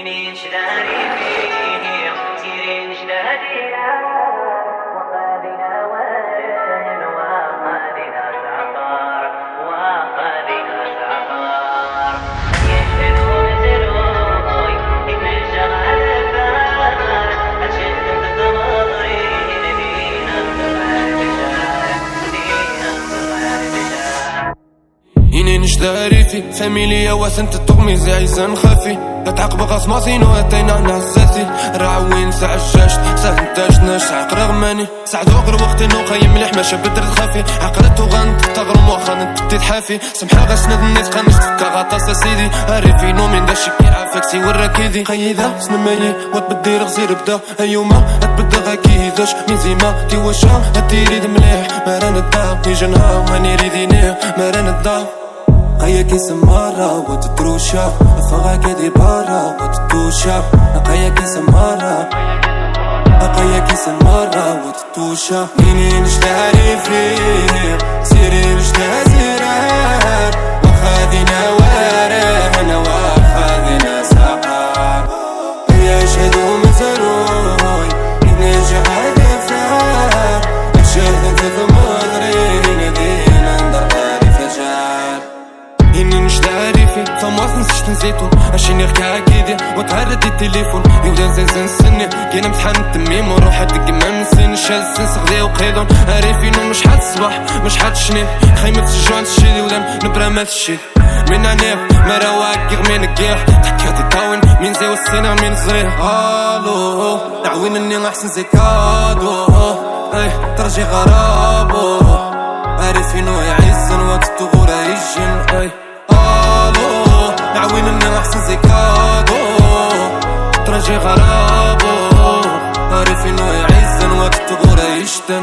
سنين شداري فيه سنين شداري في فاميليا واسنت التغميز عيسان خافي تعقب غصماصينو اتينا نعساسي راعوين سعجاش سهنتاش ناش عقر غماني سعدو غير وقتي نو خيم مليح ماشا بدر خافي عقلت وغنت تغرم واخا نتبتي حافي سمحا غسند الناس قنش تكا غطاس سيدي. هاري نو من داشي كي عافاكسي وراكيدي خيدا سنمايي وتبدي غزير بدا. ايوما تبدا غاكيداش من زيما تي وشا؟ هتيريد مليح. مران الدا يجنها وماني ريدينيه مران الدا قيا كيس مرة وتتروشا فغا كدي برا وتتوشا قيا كيس مرة. قيا كيس مرة وتتوشا منين اشتهري فيه. سيري اشتهى فماس نسيت نزيتون عشان يركع كيدي وتعرض التليفون يودا زنزن سني كاين امتحان التميم وروح ادق ما نسين شاز سن سغدي وقيدون. عارفينو مش حد الصباح مش حد شنيف خيمة الجوان تشيدي ولا نبرا ما تشيد من عنيف ما رواك من الكيح تحكياتي تاوين من زي والسنة من زرير ألو نعوين إني أحسن زي كادو. أي ترجي غرابو. ترجي غرابو عارفينو يعزن وقت غورا يشتم